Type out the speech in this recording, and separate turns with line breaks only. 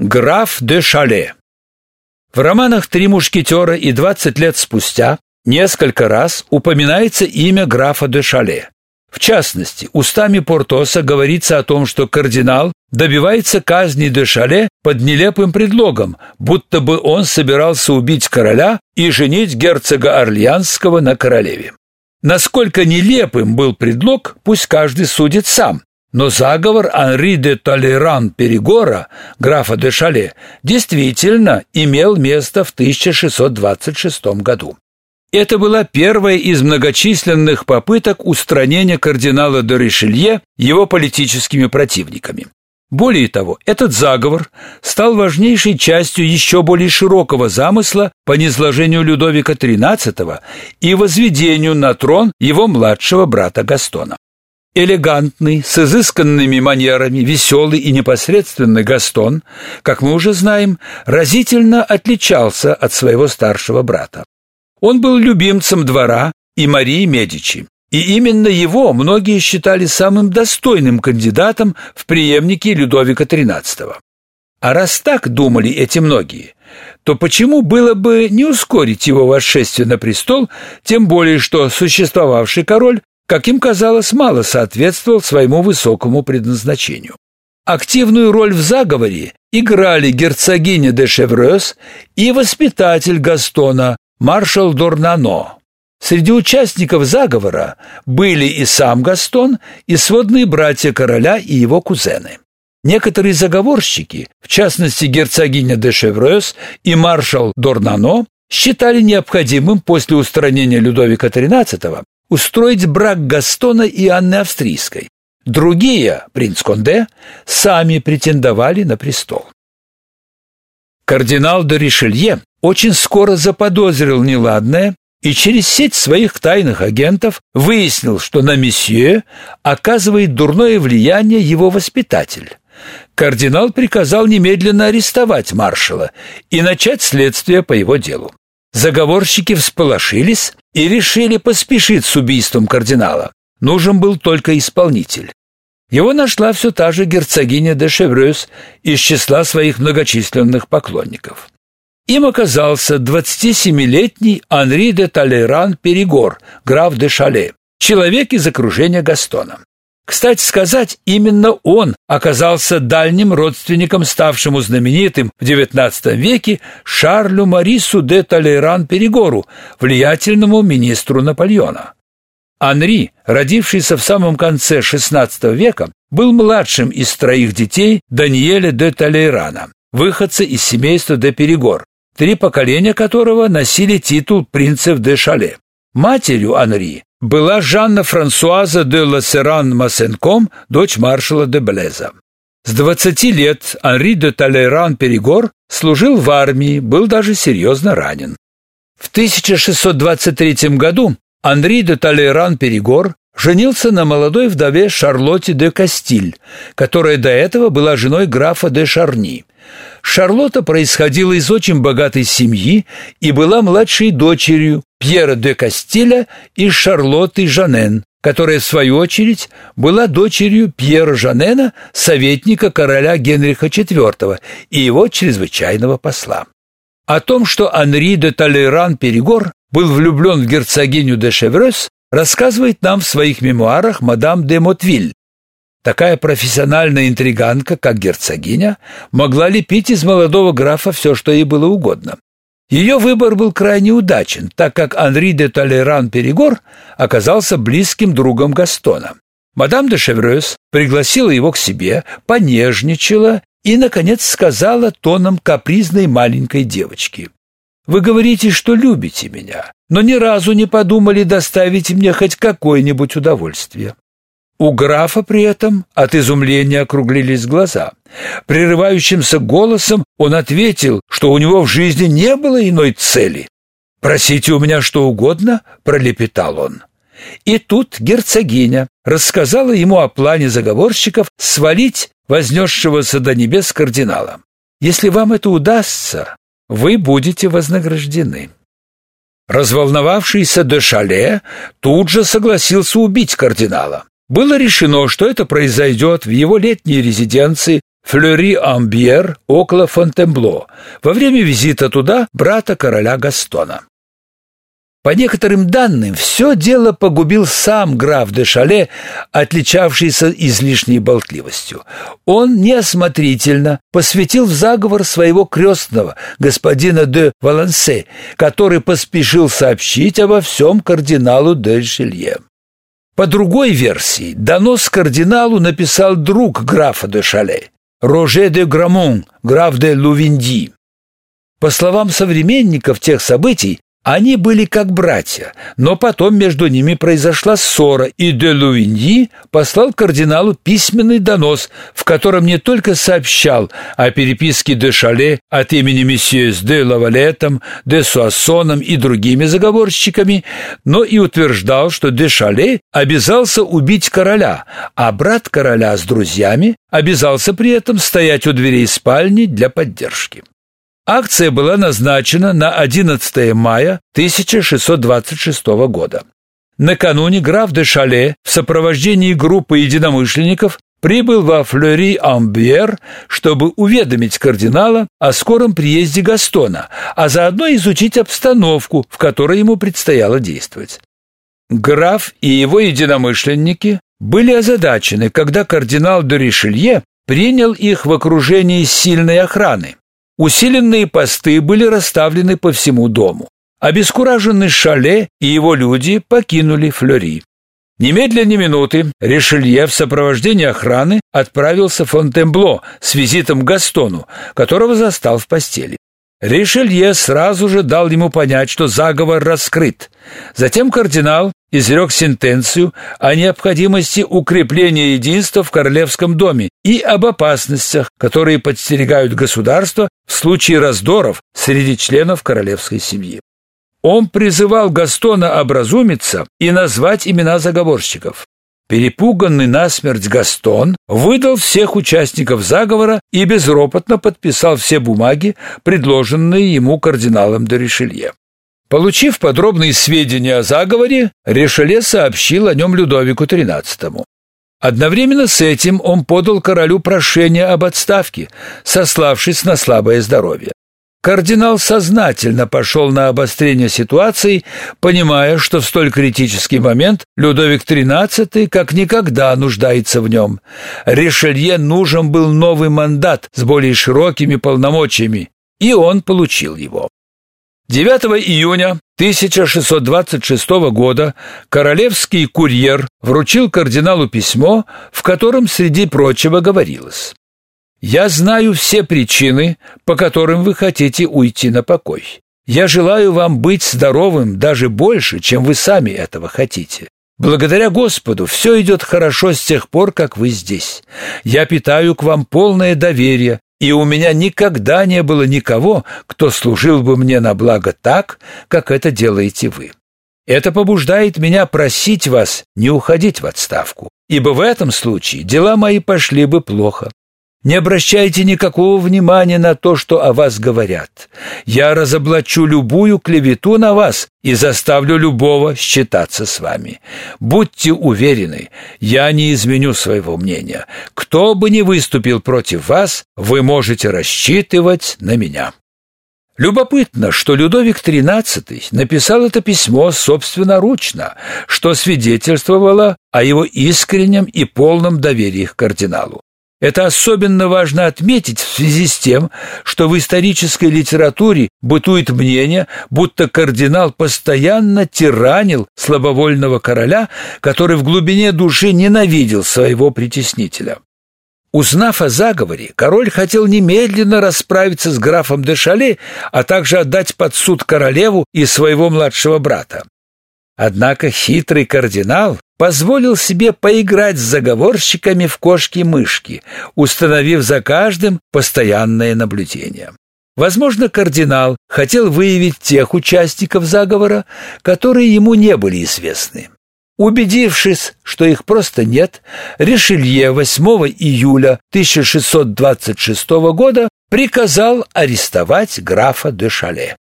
Граф де Шале. В романах «Три мушкетера» и «Двадцать лет спустя» несколько раз упоминается имя графа де Шале. В частности, устами Портоса говорится о том, что кардинал добивается казни де Шале под нелепым предлогом, будто бы он собирался убить короля и женить герцога Орлеанского на королеве. Насколько нелепым был предлог, пусть каждый судит сам. Но заговор Анри де Толеран Перегора, графа де Шале, действительно имел место в 1626 году. Это была первая из многочисленных попыток устранения кардинала де Ришелье его политическими противниками. Более того, этот заговор стал важнейшей частью еще более широкого замысла по низложению Людовика XIII и возведению на трон его младшего брата Гастона. Элегантный, с изысканными манерами, веселый и непосредственный Гастон, как мы уже знаем, разительно отличался от своего старшего брата. Он был любимцем двора и Марии Медичи, и именно его многие считали самым достойным кандидатом в преемники Людовика XIII. А раз так думали эти многие, то почему было бы не ускорить его восшествие на престол, тем более что существовавший король как им казалось, мало соответствовал своему высокому предназначению. Активную роль в заговоре играли герцогиня де Шеврёс и воспитатель Гастона, маршал Дорнано. Среди участников заговора были и сам Гастон, и сводные братья короля и его кузены. Некоторые заговорщики, в частности герцогиня де Шеврёс и маршал Дорнано, считали необходимым после устранения Людовика XIII устроить брак Гастона и Анны Австрийской. Другие, принц Конде, сами претендовали на престол. Кардинал де Ришелье очень скоро заподозрил неладное и через сеть своих тайных агентов выяснил, что на месье оказывает дурное влияние его воспитатель. Кардинал приказал немедленно арестовать маршала и начать следствие по его делу. Заговорщики всполошились и решили поспешить с убийством кардинала. Нужен был только исполнитель. Его нашла все та же герцогиня де Шеврёс из числа своих многочисленных поклонников. Им оказался 27-летний Анри де Талейран Перегор, граф де Шале, человек из окружения Гастона. Кстати сказать, именно он оказался дальним родственником, ставшему знаменитым в XIX веке Шарлю Марису де Толейран-Перегору, влиятельному министру Наполеона. Анри, родившийся в самом конце XVI века, был младшим из троих детей Даниэля де Толейрана, выходца из семейства де Перегор, три поколения которого носили титул принцев де Шале. Матерью Анри была Жанна Франсуаза де Лассеран-Массенком, дочь маршала де Блеза. С 20 лет Анри де Талейран-Перегор служил в армии, был даже серьезно ранен. В 1623 году Анри де Талейран-Перегор женился на молодой вдове Шарлотте де Кастиль, которая до этого была женой графа де Шарни. Шарлотта происходила из очень богатой семьи и была младшей дочерью Пьера де Кастиля и Шарлотты Жанен, которая в свою очередь была дочерью Пьера Жанена, советника короля Генриха IV и его чрезвычайного посла. О том, что Анри де Толейран-Перегор был влюблен в герцогиню де Шеврёс, рассказывает нам в своих мемуарах мадам де Мотвиль. Такая профессиональная интриганка, как герцогиня, могла лепить из молодого графа все, что ей было угодно. Ее выбор был крайне удачен, так как Анри де Толеран-Перегор оказался близким другом Гастона. Мадам де Шеврёс пригласила его к себе, понежничала и, наконец, сказала тоном капризной маленькой девочки. «Вы говорите, что любите меня, но ни разу не подумали доставить мне хоть какое-нибудь удовольствие. У графа при этом от изумления округлились глаза. Прерывающимся голосом он ответил, что у него в жизни не было иной цели. «Просите у меня что угодно», — пролепетал он. И тут герцогиня рассказала ему о плане заговорщиков свалить вознесшегося до небес кардинала. «Если вам это удастся, вы будете вознаграждены». Разволновавшийся де Шале тут же согласился убить кардинала. Было решено, что это произойдет в его летней резиденции Флюри-Амбьер около Фонтенбло во время визита туда брата короля Гастона. По некоторым данным, все дело погубил сам граф де Шале, отличавшийся излишней болтливостью. Он неосмотрительно посвятил в заговор своего крестного, господина де Валансе, который поспешил сообщить обо всем кардиналу де Шелье. По другой версии, донос кардиналу написал друг графа де Шале, Роже де Грамон, граф де Лувинди. По словам современников тех событий, они были как братья, но потом между ними произошла ссора, и де Луиньи послал кардиналу письменный донос, в котором не только сообщал о переписке де Шале от имени месье де Лавалетом, де Суассоном и другими заговорщиками, но и утверждал, что де Шале обязался убить короля, а брат короля с друзьями обязался при этом стоять у дверей спальни для поддержки. Акция была назначена на 11 мая 1626 года. Накануне граф де Шале в сопровождении группы единомышленников прибыл во Флери-Амбьер, чтобы уведомить кардинала о скором приезде Гастона, а заодно изучить обстановку, в которой ему предстояло действовать. Граф и его единомышленники были озадачены, когда кардинал де Ришелье принял их в окружении сильной охраны. Усиленные посты были расставлены по всему дому. Обескураженный Шале и его люди покинули Флори. Немедленно минуты Ришелье в сопровождении охраны отправился в Фонтенбло с визитом к Гастону, которого застал в постели. Ришелье сразу же дал ему понять, что заговор раскрыт. Затем кардинал изрек сентенцию о необходимости укрепления единства в королевском доме и об опасностях, которые подстерегают государство в случае раздоров среди членов королевской семьи. Он призывал Гастона образумиться и назвать имена заговорщиков. Перепуганный насмерть Гастон выдал всех участников заговора и безропотно подписал все бумаги, предложенные ему кардиналом де Ришелье. Получив подробные сведения о заговоре, Ришелье сообщил о нем Людовику XIII. Одновременно с этим он подал королю прошение об отставке, сославшись на слабое здоровье. Кардинал сознательно пошел на обострение ситуации, понимая, что в столь критический момент Людовик XIII как никогда нуждается в нем. Ришелье нужен был новый мандат с более широкими полномочиями, и он получил его. 9 июня 1626 года королевский курьер вручил кардиналу письмо, в котором среди прочего говорилось: я знаю все причины, по которым вы хотите уйти на покой. Я желаю вам быть здоровым даже больше, чем вы сами этого хотите. Благодаря Господу все идет хорошо с тех пор, как вы здесь. Я питаю к вам полное доверие, и у меня никогда не было никого, кто служил бы мне на благо так, как это делаете вы. Это побуждает меня просить вас не уходить в отставку, ибо в этом случае дела мои пошли бы плохо. Не обращайте никакого внимания на то, что о вас говорят. Я разоблачу любую клевету на вас и заставлю любого считаться с вами. Будьте уверены, я не изменю своего мнения. Кто бы ни выступил против вас, вы можете рассчитывать на меня. Любопытно, что Людовик XIII написал это письмо собственноручно, что свидетельствовало о его искреннем и полном доверии к кардиналу. Это особенно важно отметить в связи с тем, что в исторической литературе бытует мнение, будто кардинал постоянно тиранил слабовольного короля, который в глубине души ненавидел своего притеснителя. Узнав о заговоре, король хотел немедленно расправиться с графом де Шале, а также отдать под суд королеву и своего младшего брата. Однако хитрый кардинал позволил себе поиграть с заговорщиками в кошки-мышки, установив за каждым постоянное наблюдение. Возможно, кардинал хотел выявить тех участников заговора, которые ему не были известны. Убедившись, что их просто нет, Ришелье 8 июля 1626 года приказал арестовать графа де Шале.